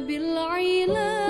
بالعلاج